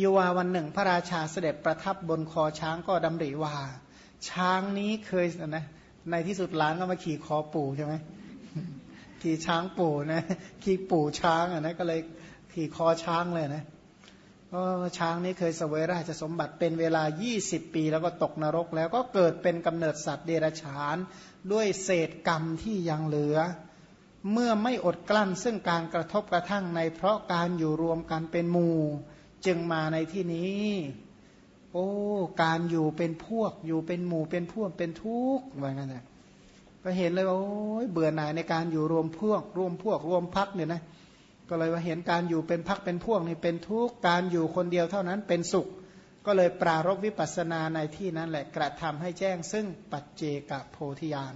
ยูวาวันหนึ่ง พระราชาเสด็จประทับบนคอช้างก็ดำริว่า ช้างนี้เคยนะในที่สุดหลานก็มาขี่คอปู่ใช่ไหมขี่ช้างปู่นะขี่ปู่ช้างอะนะก็เลยขี่คอช้างเลยนะก็ช้างนี้เคยเสวยราชสมบัติเป็นเวลา 20 ปี แล้วก็ตกนรก แล้วก็เกิดเป็นกำเนิดสัตว์เดรัจฉาน ด้วยเศษกรรมที่ยังเหลือ เมื่อไม่อดกลั้นซึ่งการกระทบกระทั่งในเพราะการอยู่รวมกันเป็นหมู่ จึงมาในที่นี้ โอ้ การอยู่เป็นพวก อยู่เป็นหมู่เป็นพวกเป็นทุกข์ว่างั้นนะก็เห็นเลยว่าโอ้ยเบื่อหน่ายในการอยู่รวมพวก รวมพวก รวมพักเนี่ยนะ ก็เลยว่าเห็นการอยู่เป็นพักเป็นพวกนี่เป็นทุกข์การอยู่คนเดียวเท่านั้นเป็นสุข ก็เลยปรารบวิปัสนาในที่นั้นแหละกระทำให้แจ้ง ซึ่งปัจเจกโพธิญาณ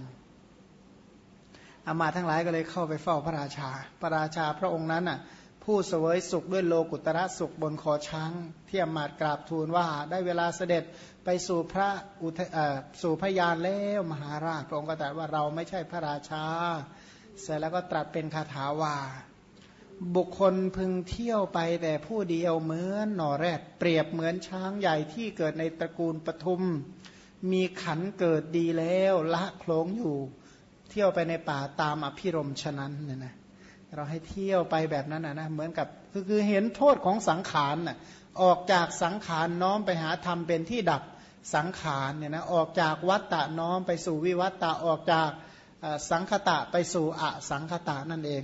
อามาทั้งหลายก็เลยเข้าไปเฝ้าพระราชา พระราชาพระองค์นั้นอะ ผู้เสวยสุขด้วยโลกุตระสุขบนคอช้างที่ยมมาดกราบทูลว่าได้เวลาเสด็จไปสู่พระอุทสู่พยานแล้วมหาราชพระองค์ก็ตรัสว่าเราไม่ใช่พระราชา เสร็จแล้วก็ตรัสเป็นคาถาว่า บุคคลพึงเที่ยวไปแต่ผู้เดียวเหมือนหน่อแรดเปรียบเหมือนช้างใหญ่ที่เกิดในตระกูลปทุม มีขันเกิดดีแล้วละโคลงอยู่ เที่ยวไปในป่าตามอภิรมฉะนั้นเนี่ยนะ เราให้เที่ยวไปแบบนั้นนะนะเหมือนกับคือคือเห็นโทษของสังขารน่ะออกจากสังขารน้อมไปหาธรรมเป็นที่ดับสังขารเนี่ยนะออกจากวัตตะน้อมไปสู่วิวัตตะออกจากสังคตะไปสู่อสังคตะนั่นเอง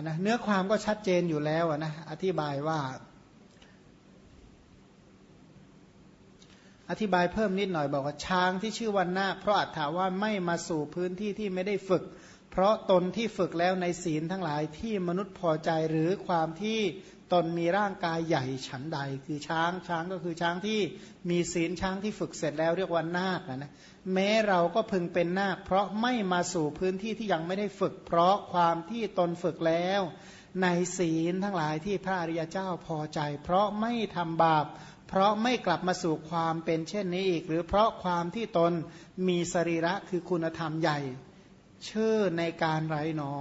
นะเนื้อความก็ชัดเจนอยู่แล้วนะอธิบายว่า อธิบายเพิ่มนิดหน่อยบอกว่าช้างที่ชื่อวันนาคเพราะอัตถาว่าไม่มาสู่พื้นที่ที่ไม่ได้ฝึก เพราะตนที่ฝึกแล้วในศีลทั้งหลายที่มนุษย์พอใจหรือความที่ตนมีร่างกายใหญ่ฉันใด คือช้างช้างก็คือช้างที่มีศีลช้างที่ฝึกเสร็จแล้วเรียกว่านาคนะแม้เราก็พึงเป็นนาคเพราะไม่มาสู่พื้นที่ที่ยังไม่ได้ฝึก เพราะความที่ตนฝึกแล้ว ในศีลทั้งหลายที่พระอริยเจ้าพอใจ เพราะไม่ทำบาป เพราะไม่กลับมาสู่ความเป็นเช่นนี้อีก หรือเพราะความที่ตนมีสรีระคือคุณธรรมใหญ่ ชื่อในการไรหนอ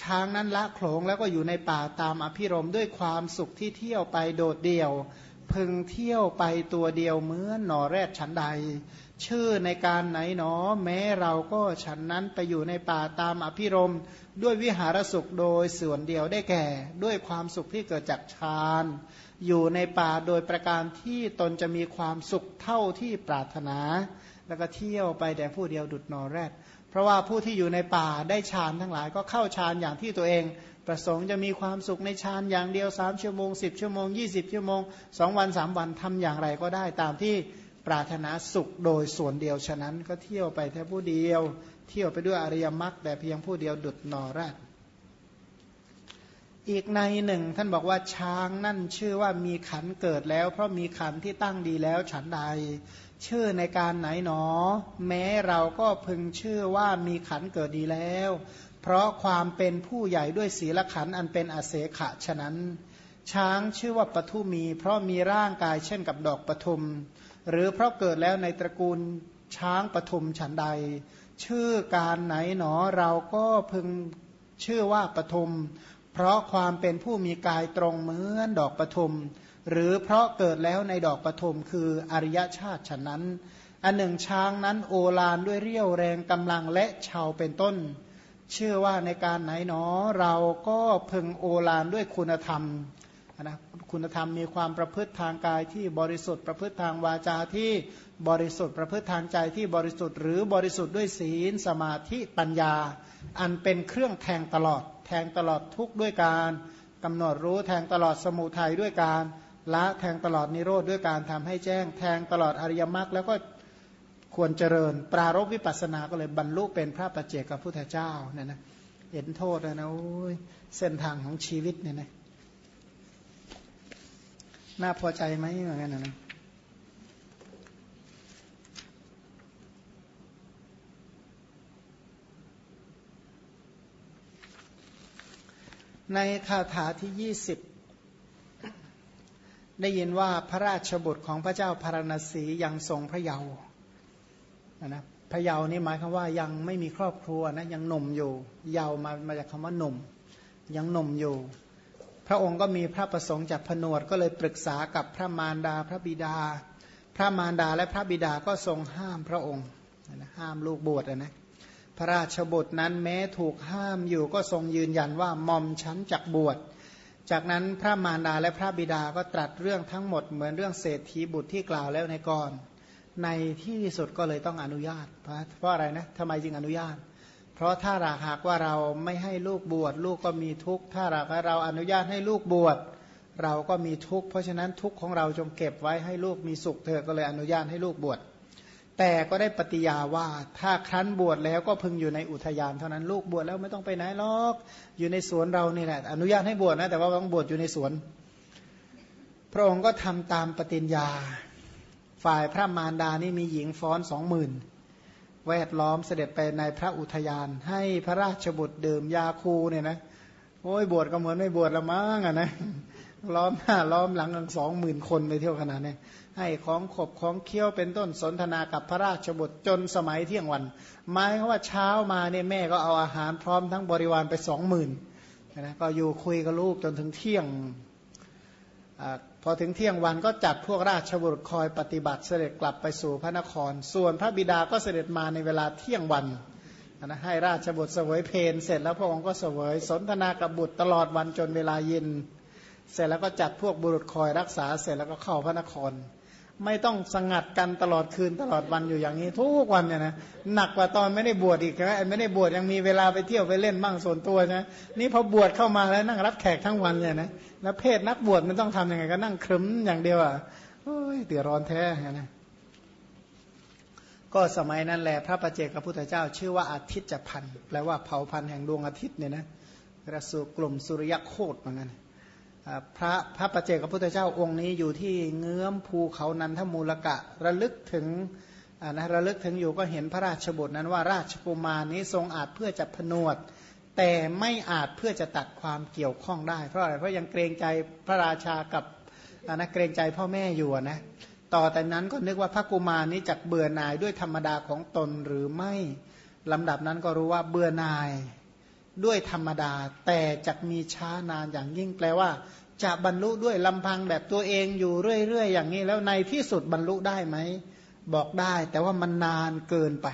ช้างนั้นละโขลงแล้วก็อยู่ในป่าตามอภิรมด้วยความสุขที่เที่ยวไปโดดเดี่ยว พึงเที่ยวไปตัวเดียวเหมือนหนอแรดฉันใด ชื่อในการไหนหนอ แม้เราก็ฉันนั้นไปอยู่ในป่าตามอภิรมด้วยวิหารสุขโดยส่วนเดียวได้แก่ ด้วยความสุขที่เกิดจากฌานอยู่ในป่าโดยประการที่ตนจะมีความสุขเท่าที่ปรารถนา แล้วก็เที่ยวไปแต่ผู้เดียวดุดนอแรดราะว่าผู้ที่อยู่ในป่าได้ฌานทั้งหลายก็เข้าฌานอย่างที่ตัวเอง ประสงค์จะมีความสุขในฌานอย่างเดียวสามชั่วโมงสิบชั่วโมงยี่สิบชั่วโมงสองวันสามวันทำอย่างไรก็ได้ตามที่ ปรารถนาสุขโดยส่วนเดียวฉะนั้นก็เที่ยวไปแค่ผู้เดียว เที่ยวไปด้วยอริยมรรคแต่เพียงผู้เดียวดุดนอแรกอีกในหนึ่งท่านบอกว่าช้างนั่นชื่อว่ามีขันเกิดแล้ว เพราะมีขันที่ตั้งดีแล้วฉันใด ชื่อในการไหนหนอ แม้เราก็พึงชื่อว่ามีขันเกิดดีแล้ว เพราะความเป็นผู้ใหญ่ด้วยศีลขันอันเป็นอเสขะฉะนั้น ช้างชื่อว่าปทุมี เพราะมีร่างกายเช่นกับดอกปทุม หรือเพราะเกิดแล้วในตระกูลช้างปทุมฉันใด ชื่อการไหนหนอเราก็พึงชื่อว่าปทุมเพราะความเป็นผู้มีกายตรงเหมือนดอกปทุมหรือเพราะเกิดแล้วในดอกปฐมคืออริยชาติฉะนั้น อันหนึ่งช้างนั้นโอลานด้วยเรี่ยวแรงกำลังและชาวเป็นต้น เชื่อว่าในการไหนหนอเราก็พึงโอลานด้วยคุณธรรม นะคุณธรรมมีความประพฤติทางกายที่บริสุทธิ์ประพฤติทางวาจาที่บริสุทธิ์ประพฤติทางใจที่บริสุทธิ์ หรือบริสุทธิ์ด้วยศีลสมาธิปัญญา อันเป็นเครื่องแทงตลอด แทงตลอดทุกด้วยการกำหนดรู้แทงตลอดสมุทัยด้วยการละแทงตลอดนิโรธด้วยการทำให้แจ้ง แทงตลอดอริยมรรคแล้วก็ควรเจริญ ปรารบวิปัสสนาก็เลยบรรลุเป็นพระปัจเจกับพุทธเจ้าเนี่ยนะเห็นโทษแล้วนะโอ้ยเส้นทางของชีวิตเนี่ยนะ น่าพอใจไหมเหมือนกันนะในคาถาที่ยี่สิบได้ยินว่าพระราชบุตรของพระเจ้าพารณสียังทรงพระเยาว์นะพระเยาว์นี่หมายคำว่ายังไม่มีครอบครัวนะยังหนุ่มอยู่ เยาว์มามาจากคำว่าหนุ่ม ยังหนุ่มอยู่ พระองค์ก็มีพระประสงค์จากผนวดก็เลยปรึกษากับพระมารดาพระบิดา พระมารดาและพระบิดาก็ทรงห้ามพระองค์ห้ามลูกบวชนะพระราชบุตรนั้นแม้ถูกห้ามอยู่ก็ทรงยืนยันว่ามอมชั้นจักบวช จากนั้นพระมารดาและพระบิดาก็ตรัสเรื่องทั้งหมดเหมือนเรื่องเศรษฐีบุตรที่กล่าวแล้วในก่อน ในที่สุดก็เลยต้องอนุญาต เพราะอะไรนะทำไมจึงอนุญาต เพราะถ้าหากว่าเราไม่ให้ลูกบวชลูกก็มีทุกข์ ถ้าหากเราอนุญาตให้ลูกบวชเราก็มีทุกข์เพราะฉะนั้นทุกข์ของเราจงเก็บไว้ให้ลูกมีสุขเถอก็เลยอนุญาตให้ลูกบวชแต่ก็ได้ปฏิญาว่าถ้าครั้นบวชแล้วก็พึงอยู่ในอุทยานเท่านั้นลูกบวชแล้วไม่ต้องไปไหนหรอก อยู่ในสวนเรานี่แหละอนุญาตให้บวชนะแต่ว่าต้องบวชอยู่ในสวน พระองค์ก็ทำตามปฏิญญา ฝ่ายพระมารดานี่มีหญิงฟ้อนสองหมื่น แวดล้อมเสด็จไปในพระอุทยาน ให้พระราชบุตรดื่มยาคูเนี่ยนะโอ้ยบวชก็เหมือนไม่บวชละมั้งอะนะล้อมหน้าล้อมหลังกันสองหมื่นคนไปเที่ยวขนาดนี้ให้ของขบของเคี้ยวเป็นต้นสนทนากับพระราชบุตรจนสมัยเที่ยงวันหมายว่าเช้ามาเนี่ยแม่ก็เอาอาหารพร้อมทั้งบริวารไปสองหมื่นนะก็อยู่คุยกับลูกจนถึงเที่ยง พอถึงเที่ยงวันก็จัดพวกราชบุตรคอยปฏิบัติเสด็จกลับไปสู่พระนคร ส่วนพระบิดาก็เสด็จมาในเวลาเที่ยงวันนะให้ราชบุตรเสวยเพนเสร็จแล้วพระองค์ก็เสวยสนทนากับบุตรตลอดวันจนเวลาเย็น เสร็จแล้วก็จัดพวกบุรุษคอยรักษาเสร็จแล้วก็เข้าพระนคร ไม่ต้องสงัดกันตลอดคืนตลอดวันอยู่อย่างนี้ ทุกวันเนี่ยนะหนักกว่าตอนไม่ได้บวชอีกนะไม่ได้บวชยังมีเวลาไปเที่ยวไปเล่นบ้างส่วนตัวนะนี่พอบวชเข้ามาแล้วนั่งรับแขกทั้งวันเนี่ยนะแล้วเพศนักบวชมันต้องทํำยังไงก็นั่งครึ้มอย่างเดียวอะโอ้ยเดือดร้อนแท้นะก็สมัยนั้นแหละพระประเจกับพุทธเจ้า ชื่อว่าอาทิตย์จะพันแปลว่าเผาพันแห่งดวงอาทิตย์เนี่ยนะกระสุกลุ่มสุริยโคตรเหมือนกัน พระพระประเจกับพุทธเจ้าองค์นี้อยู่ที่เงื้อมภูเขานันทมูลกะระลึกถึงนะระลึกถึงอยู่ก็เห็นพระราชบุตรนั้นว่าราชกุมารนี้ทรงอาจเพื่อจะผนวด แต่ไม่อาจเพื่อจะตัดความเกี่ยวข้องได้ เพราะอะไรเพราะยังเกรงใจพระราชากับนะเกรงใจพ่อแม่อยู่นะต่อแต่นั้นก็นึกว่าพระกุมารนี้จักเบื่อหน่ายด้วยธรรมดาของตนหรือไม่ลำดับนั้นก็รู้ว่าเบื่อหน่าย ด้วยธรรมดา แต่จะมีช้านานอย่างยิ่งแปลว่า จะบรรลุด้วยลำพังแบบตัวเองอยู่เรื่อยๆอย่างนี้ แล้วในที่สุดบรรลุได้ไหมบอกได้ แต่ว่ามันนานเกินไป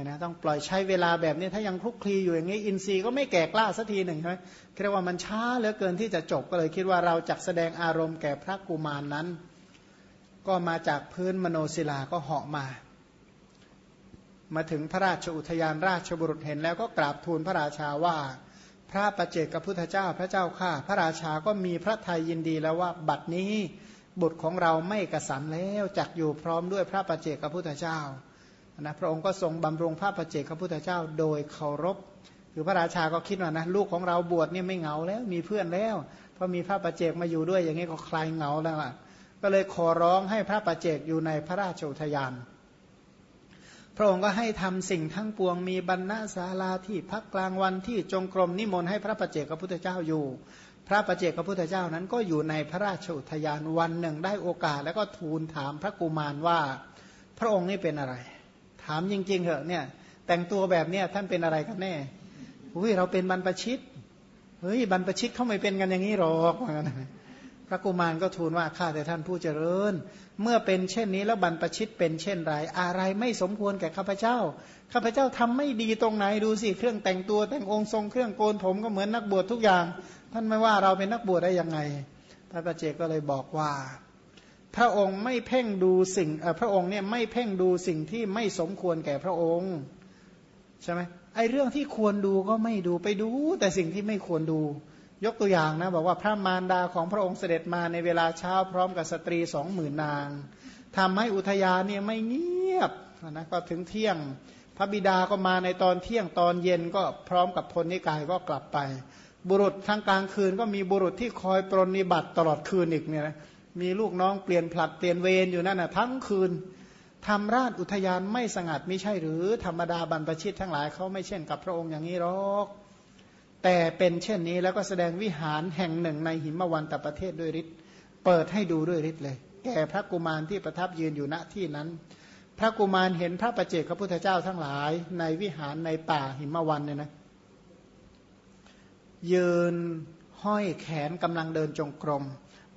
นะต้องปล่อยใช้เวลาแบบนี้ถ้ายังคลุกคลีอยู่อย่างนี้ อินทรีย์ก็ไม่แก่กล้าสักทีหนึ่งใช่ไหมเรียกว่ามันช้าเหลือเกินที่จะจบก็เลยคิดว่าเราจะแสดงอารมณ์แก่พระกุมารนนั้น ก็มาจากพื้นมโนศิลาก็เหาะมา มาถึงพระราชอุทยานราชบุรุษเห็นแล้วก็กราบทูลพระราชาว่า พระประเจกกับพุทธเจ้าพระเจ้าข้าพระราชาก็มีพระทัยยินดีแล้วว่าบัดนี้บุตรของเราไม่กระสันแล้วจักอยู่พร้อมด้วยพระประเจกกับพุทธเจ้านะพระองค์ก็ทรงบำรุงพระประเจกกับพุทธเจ้าโดยเคารพคือพระราชาก็คิดว่านะลูกของเราบวชเนี่ยไม่เหงาแล้วมีเพื่อนแล้วเพราะมีพระประเจกมาอยู่ด้วยอย่างนี้ก็คลายเหงาแล้วก็เลยขอร้องให้พระประเจกอยู่ในพระราชอุทยาน พระองค์ก็ให้ทำสิ่งทั้งปวงมีบรรณาศาลาที่พักกลางวันที่จงกรมนิมนต์ให้พระประเจกพระพุทธเจ้าอยู่ พระประเจกพระพุทธเจ้านั้นก็อยู่ในพระราชอุทยานวันหนึ่งได้โอกาส แล้วก็ทูลถามพระกุมารว่า พระองค์นี่เป็นอะไร ถามจริง ๆเหอะเนี่ย แต่งตัวแบบเนี้ยท่านเป็นอะไรกันแน่อุ้ยเราเป็นบรรพชิตเฮ้ยบรรพชิตเขาไม่เป็นกันอย่างนี้หรอกพ ระกุมารก็ทูลว่าข้าแต่ท่านผู้เจริญ เมื่อเป็นเช่นนี้แล้วบรรพชิตเป็นเช่นไรอะไรไม่สมควรแก่ข้าพเจ้าข้าพเจ้าทำไม่ดีตรงไหนดูสิเครื่องแต่งตัวแต่งองค์ทรงเครื่องโกนผมก็เหมือนนักบวชทุกอย่าง ท่านไม่ว่าเราเป็นนักบวชได้ยังไง พระประเจกก็เลยบอกว่า พระองค์ไม่เพ่งดูสิ่งพระองค์เนี่ยไม่เพ่งดูสิ่งที่ไม่สมควรแก่พระองค์ใช่ไหมไอเรื่องที่ควรดูก็ไม่ดูไปดู แต่สิ่งที่ไม่ควรดู ยกตัวอย่างนะบอกว่าพระมารดาของพระองค์เสด็จมาในเวลาเช้าพร้อมกับสตรีสองหมื่นนางทำให้อุทยานเนี่ยไม่เงียบนะก็ถึงเที่ยง พระบิดาก็มาในตอนเที่ยงตอนเย็นก็พร้อมกับพลนิกายก็กลับไป บุรุษทั้งกลางคืนก็มีบุรุษที่คอยปรนนิบัติตลอดคืนอีกเนี่ยนะมีลูกน้องเปลี่ยนผลัดเปลี่ยนเวรอยู่นั่นนะทั้งคืนทำราชอุทยานไม่สงัดไม่ใช่หรือธรรมดาบรรพชิตทั้งหลายเขาไม่เช่นกับพระองค์อย่างนี้หรอก แต่เป็นเช่นนี้แล้วก็แสดงวิหารแห่งหนึ่งในหิมวันตประเทศด้วยฤทธิ์เปิดให้ดูด้วยฤทธิ์เลย แก่พระกุมารที่ประทับยืนอยู่ณที่นั้น พระกุมารเห็นพระประเจกพระพุทธเจ้าทั้งหลาย ในวิหารในป่าหิมวันเนี่ยนะยืนห้อยแขนกำลังเดินจงกรม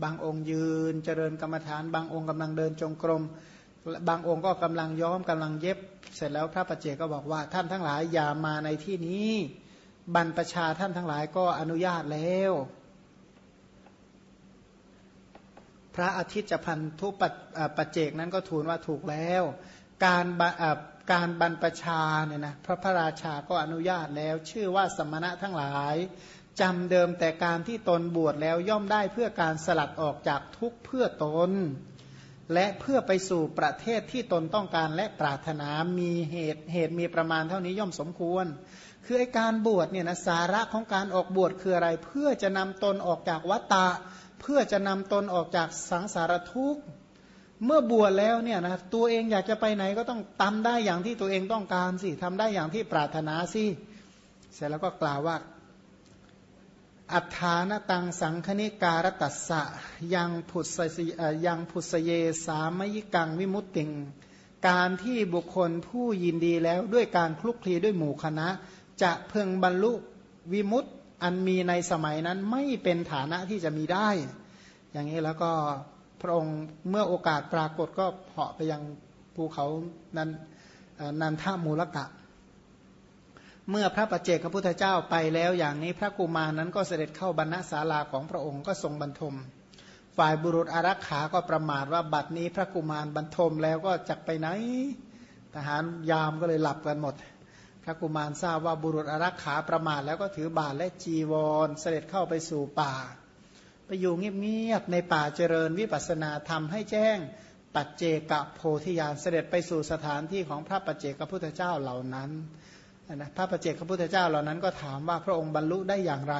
บางองค์ยืนเจริญกรรมฐาน บางองค์กำลังเดินจงกรม บางองค์ก็กำลังย้อมกำลังเย็บ เสร็จแล้วพระประเจก็บอกว่าท่านทั้งหลายอย่ามาในที่นี้ บรรพชาท่านทั้งหลายก็อนุญาตแล้ว พระอาทิตย์จพันทุปัจเจกนั้นก็ทูลว่าถูกแล้ว การการบรรพชาเนี่ยนะพระพระราชาก็อนุญาตแล้ว ชื่อว่าสมณะทั้งหลายจำเดิมแต่การที่ตนบวชแล้วย่อมได้เพื่อการสลัดออกจากทุกข์เพื่อตน และเพื่อไปสู่ประเทศที่ตนต้องการและปรารถนามีเหตุเหตุมีประมาณเท่านี้ย่อมสมควร คือไอการบวชเนี่ยนะสาระของการออกบวชคืออะไร เพื่อจะนำตนออกจากวัฏฏะเพื่อจะนำตนออกจากสังสารทุกข์เมื่อบวชแล้วเนี่ยนะตัวเองอยากจะไปไหนก็ต้องทำได้อย่างที่ตัวเองต้องการสิทำได้อย่างที่ปรารถนาสิเสร็จแล้วก็กล่าวว่า อัฏฐานตังสังคณิการตัสสะยังผุสยังผุสเยสามยิกังวิมุตติง การที่บุคคลผู้ยินดีแล้วด้วยการคลุกคลีด้วยหมู่คณะ จะเพึงบรรลุวิมุตติอันมีในสมัยนั้นไม่เป็นฐานะที่จะมีได้ อย่างนี้แล้วก็พระองค์เมื่อโอกาสปรากฏก็เหาะไปยังภูเขานันนันทามูลกะ เมื่อพระปัจเจกพระพุทธเจ้าไปแล้วอย่างนี้พระกุมารนั้นก็เสด็จเข้าบรรณศาลาของพระองค์ก็ทรงบรรทม ฝ่ายบุรุษอารักขาก็ประมาทว่าบัดนี้พระกุมารบรรทมแล้วก็จักไปไหน ทหารยามก็เลยหลับกันหมด พระกุมารทราบว่าบุรุษอารักขาประมาทแล้วก็ถือบาทและจีวร เสด็จเข้าไปสู่ป่า ไปอยู่เงียบๆในป่าเจริญวิปัสนาธรรมให้แจ้งปัจเจกโพธิญาณเสด็จไปสู่สถานที่ของพระปัจเจกพุทธเจ้าเหล่านั้นนะพระปัจเจกพุทธเจ้าเหล่านั้นก็ถามว่าพระองค์บรรลุได้อย่างไร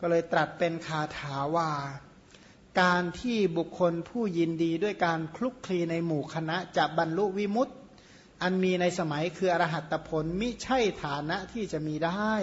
ก็เลยตรัสเป็นคาถาว่า การที่บุคคลผู้ยินดีด้วยการคลุกคลีในหมู่คณะจะบรรลุวิมุตติ อันมีในสมัยคืออรหัตผลมิใช่ฐานะที่จะมีได้